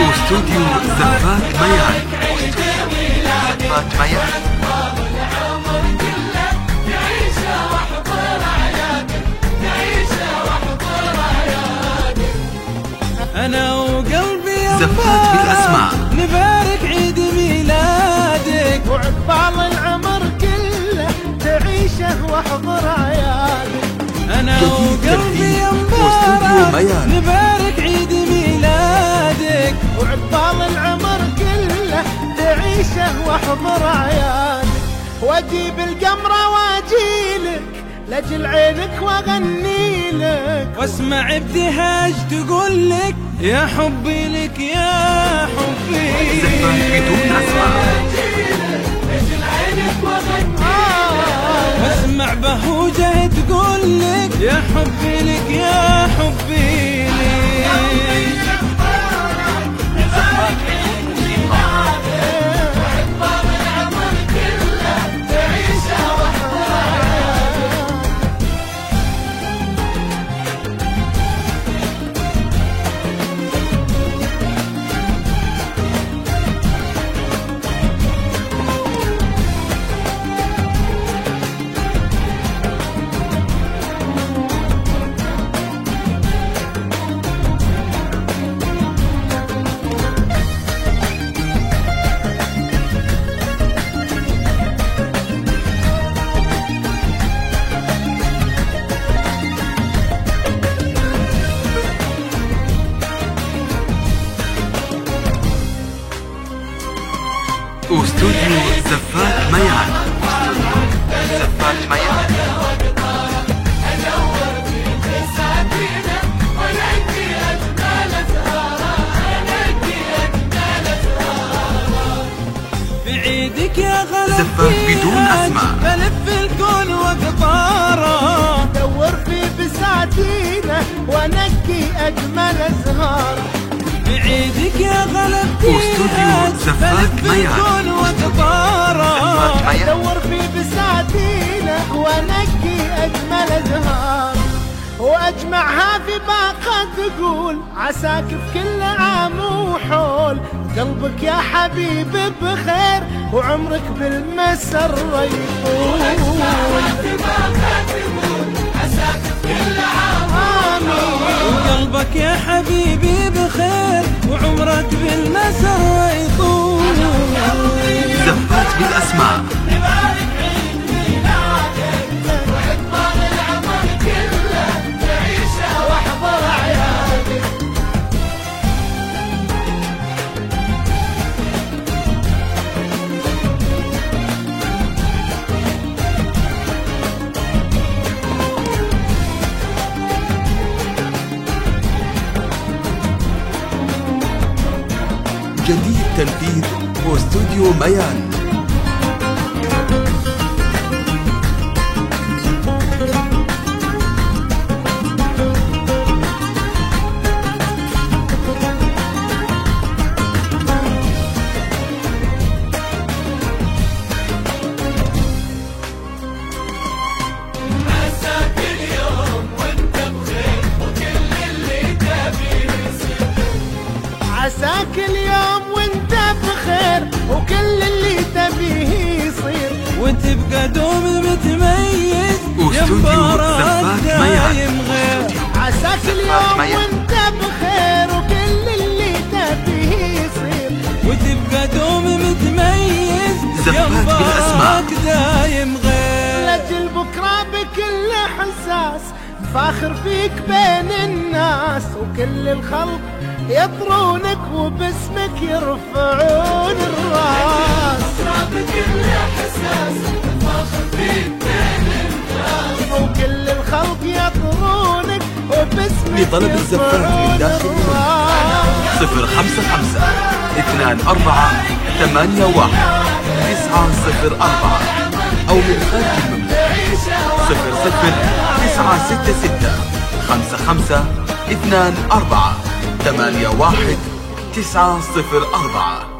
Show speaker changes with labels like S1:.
S1: واستوديو زفات ميان زفات ميان بالأسماء.
S2: نبارك عيد ميلادك.
S3: وعقبال العمر كله تعيشه واحضر عيالك.
S2: أنا
S1: جديد
S2: وقلبي مبارك. نبارك عيد ميلادك.
S3: وعقبال العمر كله تعيشه واحضر عيالك. وأجيب القمرة وأجيلك. لاجل عينك وأغني لك.
S2: واسمع ابتهاج تقول لك يا حبي لك يا حبي.
S1: بدون
S2: بهوجة تقول لك يا حبي لك يا حبي.
S1: واستوديو زفات ميان زفات
S2: غلا
S1: زفاف بدون أسماء.
S2: بلف الكون وقطاره.
S3: دور في بساتينه وانقي أجمل أزهار.
S2: بعيدك يا غلا
S1: واستوديو ميان
S3: دور في بساتينة وأنقي أجمل أزهار. وأجمعها في باقة تقول عساك في كل عام وحول. قلبك يا حبيبي بخير وعمرك بالمسر يطول. آمين.
S2: وقلبك يا حبيبي بخير
S1: زفات بالأسماء. جديد تنفيذ واستوديو ميان.
S3: عساك اليوم وانت بخير وكل اللي تبيه يصير
S2: وتبقى دوم متميز يا مبارك. دايم غير
S3: عساك اليوم. وانت بخير وكل اللي تبيه يصير
S2: وتبقى دوم متميز يا. مبارك دايم غير
S3: لاجل بكرة بكل حساس فاخر فيك بين الناس وكل الخلق يطرونك وباسمك يرفعون الراس. وكل الخلق يطرونك وباسمك
S1: لطلب الزفات من داخل صفر خمسة خمسة اثنان أربعة ثمانية واحد تسعة صفر أربعة أو من خارج المملكة. صفر صفر تسعة ستة ستة خمسة خمسة اثنان أربعة. ثمانية واحد تسعة صفر أربعة.